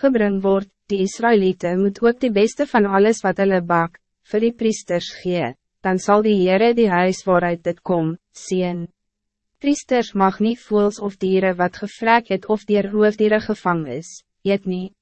gebring wordt, die Israëlieten moet ook die beste van alles wat hulle bak, vir die priesters gee, dan zal die Heere die huis waaruit dit kom, zien. Priesters mag niet voels of dieren wat gevraagd het of dier hoofdieren gevangen is, eet niet.